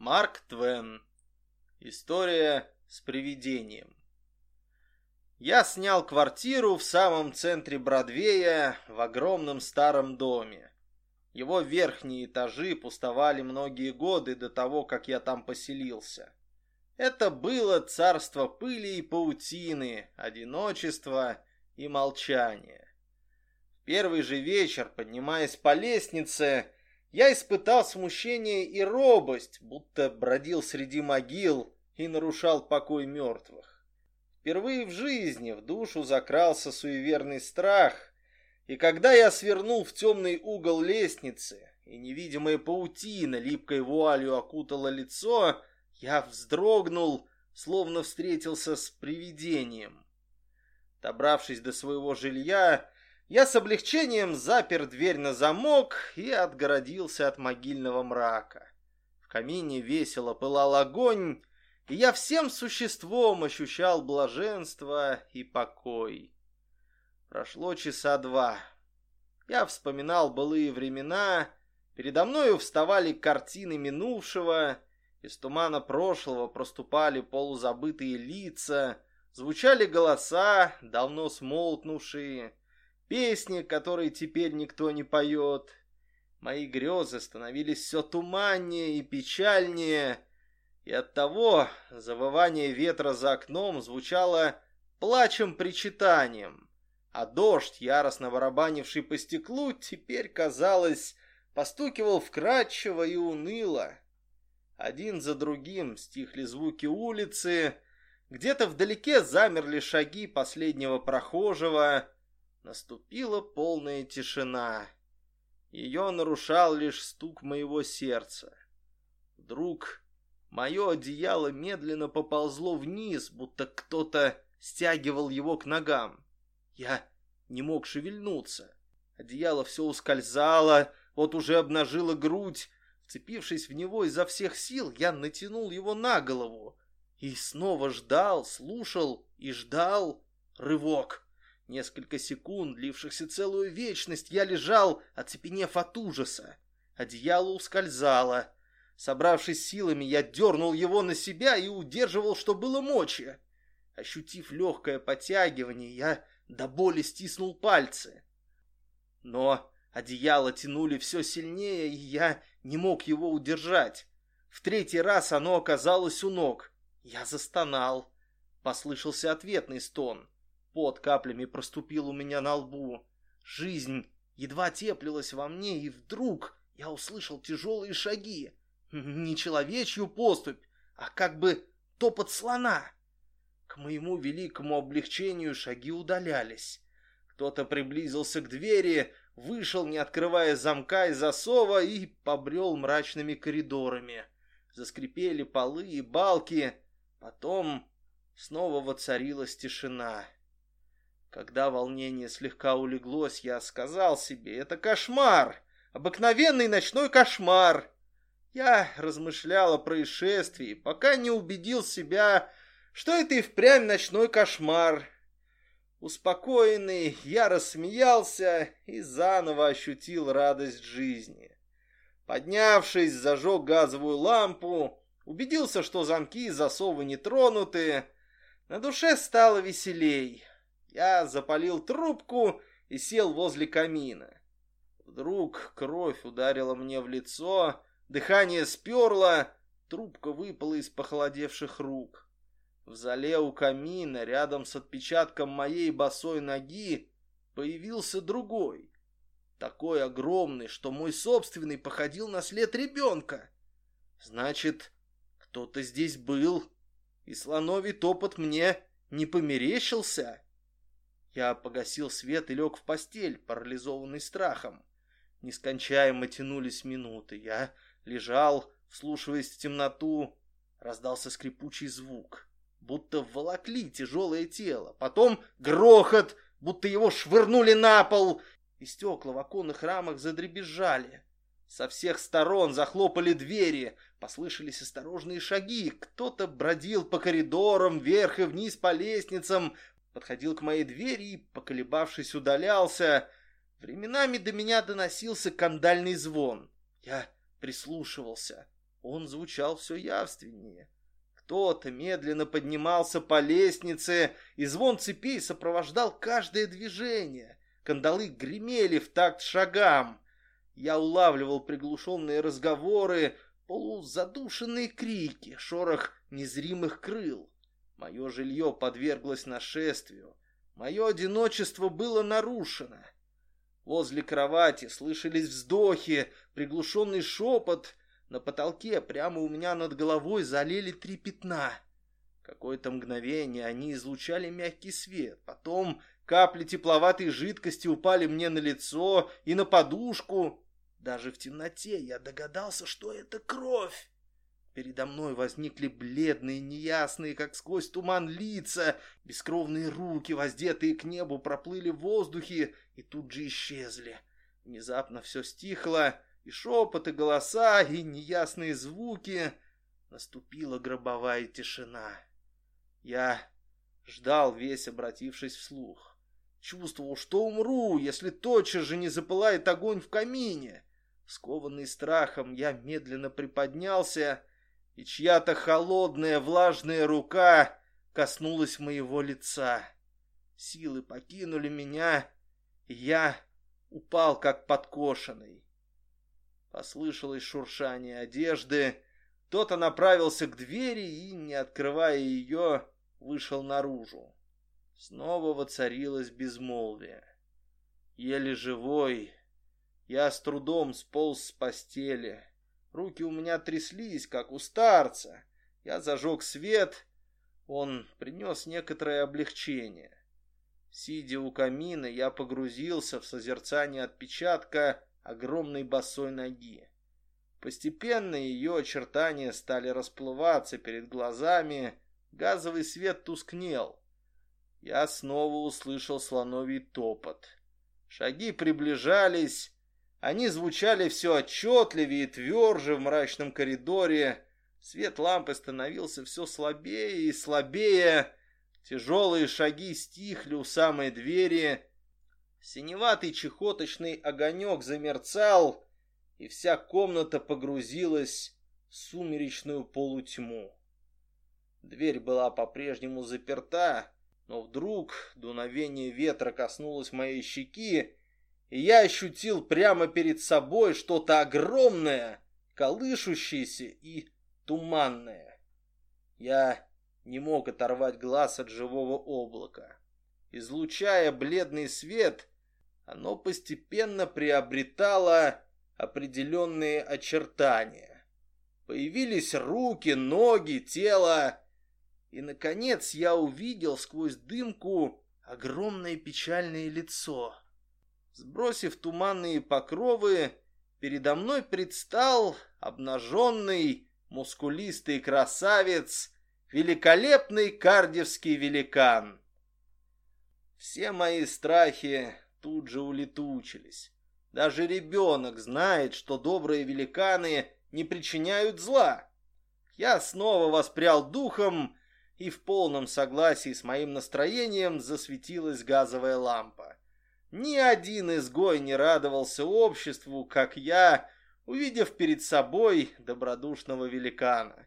Марк Твен. История с привидением. Я снял квартиру в самом центре Бродвея в огромном старом доме. Его верхние этажи пустовали многие годы до того, как я там поселился. Это было царство пыли и паутины, одиночества и молчания. В первый же вечер, поднимаясь по лестнице, я испытал смущение и робость, будто бродил среди могил и нарушал покой мертвых. Впервые в жизни в душу закрался суеверный страх, и когда я свернул в темный угол лестницы, и невидимая паутина липкой вуалью окутала лицо, я вздрогнул, словно встретился с привидением. Добравшись до своего жилья, я с облегчением запер дверь на замок и отгородился от могильного мрака. В камине весело пылал огонь, и я всем существом ощущал блаженство и покой. Прошло часа два. Я вспоминал былые времена, передо мною вставали картины минувшего, из тумана прошлого проступали полузабытые лица, звучали голоса, давно смолкнувшие, песни, которые теперь никто не поет. Мои грезы становились все туманнее и печальнее, и оттого завывание ветра за окном звучало плачем-причитанием, а дождь, яростно барабанивший по стеклу, теперь, казалось, постукивал вкрадчиво и уныло. Один за другим стихли звуки улицы, где-то вдалеке замерли шаги последнего прохожего, Наступила полная тишина. Ее нарушал лишь стук моего сердца. Вдруг мое одеяло медленно поползло вниз, будто кто-то стягивал его к ногам. Я не мог шевельнуться. Одеяло все ускользало, вот уже обнажило грудь. Вцепившись в него изо всех сил, я натянул его на голову. И снова ждал, слушал и ждал. Рывок. Несколько секунд, длившихся целую вечность, я лежал, оцепенев от ужаса. Одеяло ускользало. Собравшись силами, я дернул его на себя и удерживал, что было мочи. Ощутив легкое потягивание, я до боли стиснул пальцы. Но одеяло тянули все сильнее, и я не мог его удержать. В третий раз оно оказалось у ног. Я застонал. Послышался ответный стон. Под каплями проступил у меня на лбу. Жизнь едва теплилась во мне, и вдруг я услышал тяжелые шаги. Не человечью поступь, а как бы топот слона. К моему великому облегчению шаги удалялись. Кто-то приблизился к двери, вышел, не открывая замка и засова, и побрел мрачными коридорами. Заскрипели полы и балки. Потом снова воцарилась тишина. Когда волнение слегка улеглось, я сказал себе, это кошмар, обыкновенный ночной кошмар. Я размышлял о происшествии, пока не убедил себя, что это и впрямь ночной кошмар. Успокоенный, я рассмеялся и заново ощутил радость жизни. Поднявшись, зажег газовую лампу, убедился, что замки и засовы не тронуты. На душе стало веселей. Я запалил трубку и сел возле камина. Вдруг кровь ударила мне в лицо, дыхание сперло, трубка выпала из похолодевших рук. В зале у камина, рядом с отпечатком моей босой ноги, появился другой. Такой огромный, что мой собственный походил на след ребенка. Значит, кто-то здесь был, и слоновий топот мне не померещился. Я погасил свет и лег в постель, парализованный страхом. Нескончаемо тянулись минуты. Я лежал, вслушиваясь в темноту. Раздался скрипучий звук, будто волокли тяжелое тело. Потом грохот, будто его швырнули на пол, и стекла в оконных рамах задребезжали. Со всех сторон захлопали двери, послышались осторожные шаги. Кто-то бродил по коридорам, вверх и вниз по лестницам, подходил к моей двери и, поколебавшись, удалялся. Временами до меня доносился кандальный звон. Я прислушивался. он звучал все явственнее. Кто-то медленно поднимался по лестнице, и звон цепей сопровождал каждое движение. Кандалы гремели в такт шагам. Я улавливал приглушенные разговоры, полузадушенные крики, шорох незримых крыл. Мое жилье подверглось нашествию. Мое одиночество было нарушено. Возле кровати слышались вздохи, приглушенный шепот. На потолке прямо у меня над головой залили три пятна. Какое-то мгновение они излучали мягкий свет. Потом капли тепловатой жидкости упали мне на лицо и на подушку. Даже в темноте я догадался, что это кровь. Передо мной возникли бледные, неясные, как сквозь туман лица. Бескровные руки, воздетые к небу, проплыли в воздухе и тут же исчезли. Внезапно все стихло, и шепот, и голоса, и неясные звуки. Наступила гробовая тишина. Я ждал, весь обратившись вслух. Чувствовал, что умру, если тотчас же не запылает огонь в камине. Скованный страхом, я медленно приподнялся и чья-то холодная влажная рука коснулась моего лица. Силы покинули меня, и я упал как подкошенный. Послышалось шуршание одежды. Кто-то направился к двери и, не открывая ее, вышел наружу. Снова воцарилось безмолвие. Еле живой, я с трудом сполз с постели. Руки у меня тряслись, как у старца. Я зажег свет. Он принес некоторое облегчение. Сидя у камина, я погрузился в созерцание отпечатка огромной босой ноги. Постепенно ее очертания стали расплываться перед глазами, газовый свет тускнел. Я снова услышал слоновий топот. Шаги приближались, они звучали все отчетливее и тверже в мрачном коридоре. Свет лампы становился все слабее и слабее. Тяжелые шаги стихли у самой двери. Синеватый чехоточный огонек замерцал, и вся комната погрузилась в сумеречную полутьму. Дверь была по-прежнему заперта, но вдруг дуновение ветра коснулось моей щеки, и я ощутил прямо перед собой что-то огромное, колышущееся и туманное. Я не мог оторвать глаз от живого облака. Излучая бледный свет, оно постепенно приобретало определенные очертания. Появились руки, ноги, тело, и, наконец, я увидел сквозь дымку огромное печальное лицо. Сбросив туманные покровы, передо мной предстал обнаженный, мускулистый красавец, великолепный кардевский великан. Все мои страхи тут же улетучились. Даже ребенок знает, что добрые великаны не причиняют зла. Я снова воспрял духом, и в полном согласии с моим настроением засветилась газовая лампа. Ни один изгой не радовался обществу, как я, увидев перед собой добродушного великана.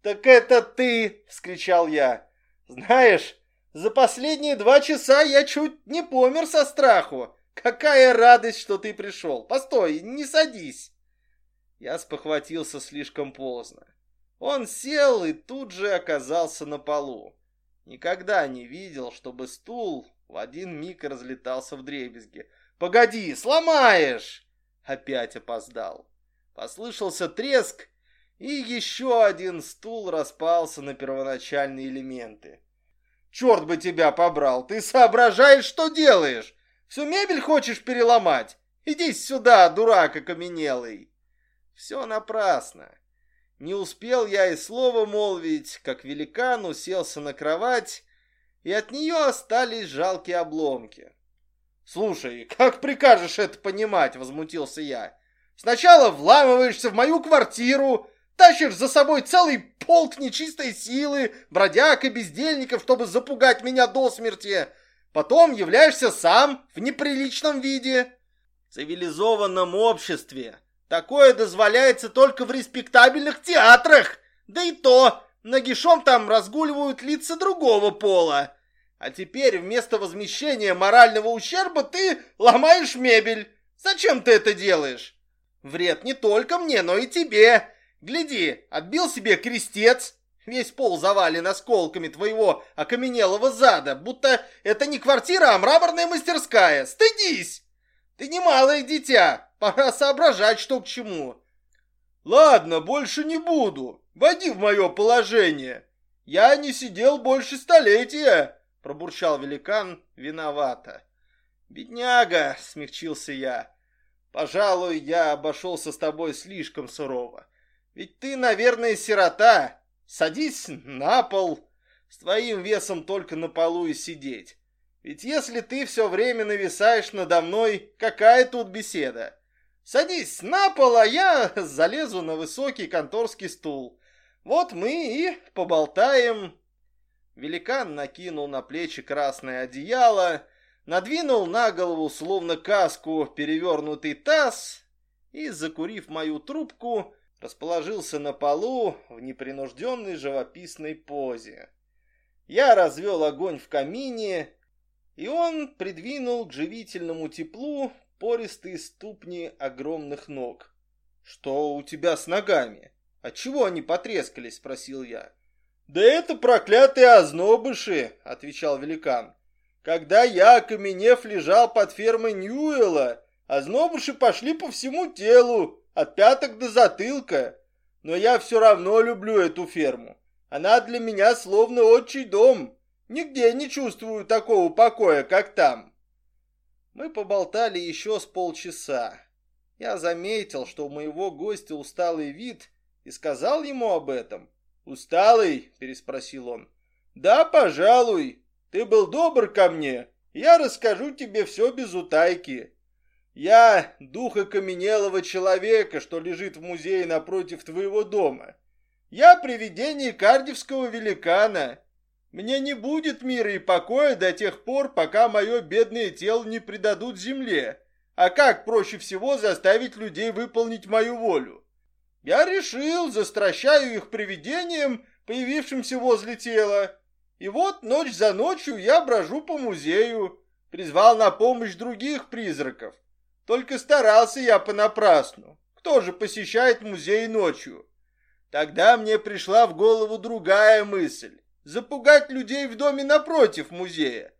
«Так это ты!» — вскричал я. «Знаешь, за последние два часа я чуть не помер со страху. Какая радость, что ты пришел! Постой, не садись!» Я спохватился слишком поздно. Он сел и тут же оказался на полу. Никогда не видел, чтобы стул в один миг разлетался в дребезги. «Погоди, сломаешь!» Опять опоздал. Послышался треск, и еще один стул распался на первоначальные элементы. «Черт бы тебя побрал! Ты соображаешь, что делаешь? Всю мебель хочешь переломать? Иди сюда, дурак окаменелый!» Все напрасно. Не успел я и слова молвить, как великан уселся на кровать и от нее остались жалкие обломки. «Слушай, как прикажешь это понимать?» — возмутился я. «Сначала вламываешься в мою квартиру, тащишь за собой целый полк нечистой силы, бродяг и бездельников, чтобы запугать меня до смерти. Потом являешься сам в неприличном виде». В цивилизованном обществе Такое дозволяется только в респектабельных театрах. Да и то, нагишом там разгуливают лица другого пола. А теперь вместо возмещения морального ущерба ты ломаешь мебель. Зачем ты это делаешь? Вред не только мне, но и тебе. Гляди, отбил себе крестец. Весь пол завален осколками твоего окаменелого зада, будто это не квартира, а мраморная мастерская. Стыдись! Ты не малое дитя, пора соображать, что к чему. Ладно, больше не буду. Води в мое положение. Я не сидел больше столетия, пробурчал великан виновато. Бедняга, смягчился я. Пожалуй, я обошелся с тобой слишком сурово. Ведь ты, наверное, сирота. Садись на пол. С твоим весом только на полу и сидеть. Ведь если ты все время нависаешь надо мной, какая тут беседа? Садись на пол, а я залезу на высокий конторский стул. Вот мы и поболтаем. Великан накинул на плечи красное одеяло, надвинул на голову, словно каску, перевернутый таз и, закурив мою трубку, расположился на полу в непринужденной живописной позе. Я развел огонь в камине, и он придвинул к живительному теплу пористые ступни огромных ног. «Что у тебя с ногами? Отчего они потрескались?» – спросил я. «Да это проклятые ознобыши!» – отвечал великан. «Когда я, окаменев, лежал под фермой Ньюэлла, ознобыши пошли по всему телу, от пяток до затылка. Но я все равно люблю эту ферму. Она для меня словно отчий дом. Нигде не чувствую такого покоя, как там. Мы поболтали еще с полчаса. Я заметил, что у моего гостя усталый вид, и сказал ему об этом. «Усталый?» – переспросил он. «Да, пожалуй. Ты был добр ко мне. Я расскажу тебе все без утайки. Я дух окаменелого человека, что лежит в музее напротив твоего дома. Я привидение кардевского великана. Мне не будет мира и покоя до тех пор, пока мое бедное тело не предадут земле. А как проще всего заставить людей выполнить мою волю? Я решил, застращаю их привидением, появившимся возле тела. И вот ночь за ночью я брожу по музею, призвал на помощь других призраков. Только старался я понапрасну. Кто же посещает музей ночью? Тогда мне пришла в голову другая мысль. Запугать людей в доме напротив музея.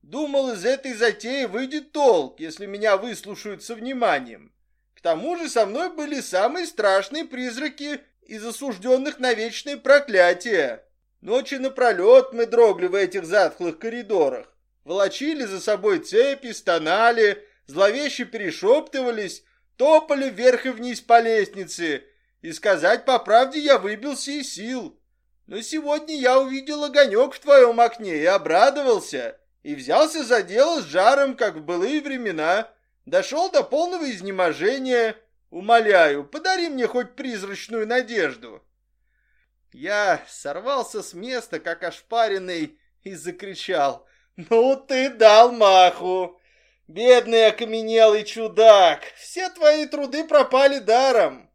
Думал, из этой затеи выйдет толк, если меня выслушают со вниманием. К тому же со мной были самые страшные призраки из осужденных на вечное проклятие. Ночи напролет мы дрогли в этих затхлых коридорах. Волочили за собой цепи, стонали, зловеще перешептывались, топали вверх и вниз по лестнице. И сказать по правде, я выбился из сил. Но сегодня я увидел огонек в твоем окне и обрадовался, и взялся за дело с жаром, как в былые времена. Дошел до полного изнеможения. Умоляю, подари мне хоть призрачную надежду. Я сорвался с места, как ошпаренный, и закричал. «Ну ты дал маху! Бедный окаменелый чудак, все твои труды пропали даром.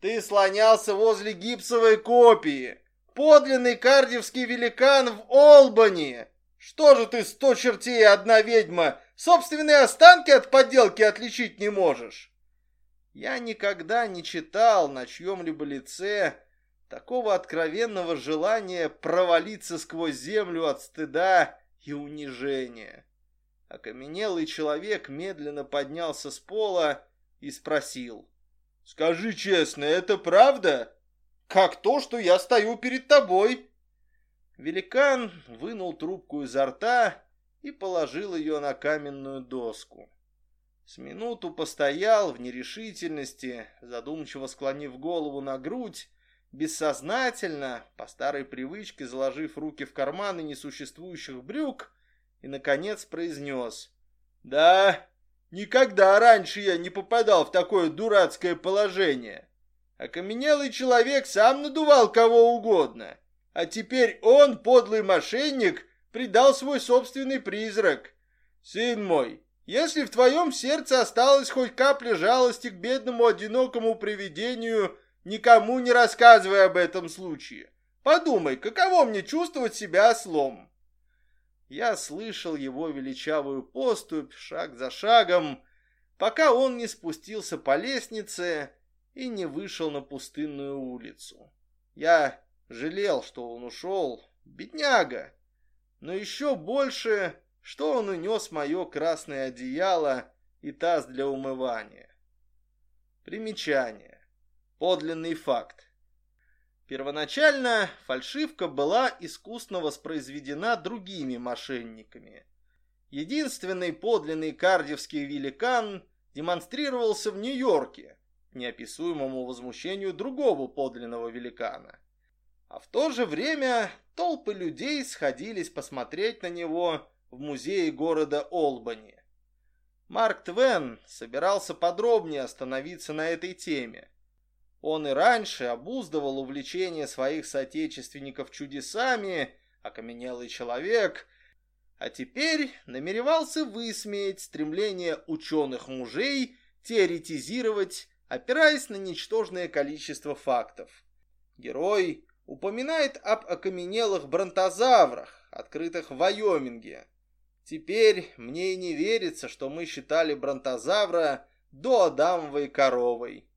Ты слонялся возле гипсовой копии. Подлинный кардевский великан в Олбани. Что же ты, сто чертей одна ведьма, собственные останки от подделки отличить не можешь? Я никогда не читал на чьем-либо лице такого откровенного желания провалиться сквозь землю от стыда и унижения. Окаменелый человек медленно поднялся с пола и спросил. «Скажи честно, это правда? Как то, что я стою перед тобой?» Великан вынул трубку изо рта и положил ее на каменную доску. С минуту постоял в нерешительности, задумчиво склонив голову на грудь, бессознательно, по старой привычке заложив руки в карманы несуществующих брюк, и, наконец, произнес. «Да, никогда раньше я не попадал в такое дурацкое положение. Окаменелый человек сам надувал кого угодно, а теперь он, подлый мошенник, предал свой собственный призрак. Сын мой, Если в твоем сердце осталась хоть капля жалости к бедному одинокому привидению, никому не рассказывай об этом случае. Подумай, каково мне чувствовать себя ослом?» Я слышал его величавую поступь шаг за шагом, пока он не спустился по лестнице и не вышел на пустынную улицу. Я жалел, что он ушел, бедняга, но еще больше, что он унес мое красное одеяло и таз для умывания. Примечание. Подлинный факт. Первоначально фальшивка была искусно воспроизведена другими мошенниками. Единственный подлинный кардевский великан демонстрировался в Нью-Йорке, неописуемому возмущению другого подлинного великана. А в то же время толпы людей сходились посмотреть на него в музее города Олбани. Марк Твен собирался подробнее остановиться на этой теме. Он и раньше обуздывал увлечение своих соотечественников чудесами, окаменелый человек, а теперь намеревался высмеять стремление ученых мужей теоретизировать, опираясь на ничтожное количество фактов. Герой упоминает об окаменелых бронтозаврах, открытых в Вайоминге. Теперь мне и не верится, что мы считали бронтозавра до Адамовой коровой.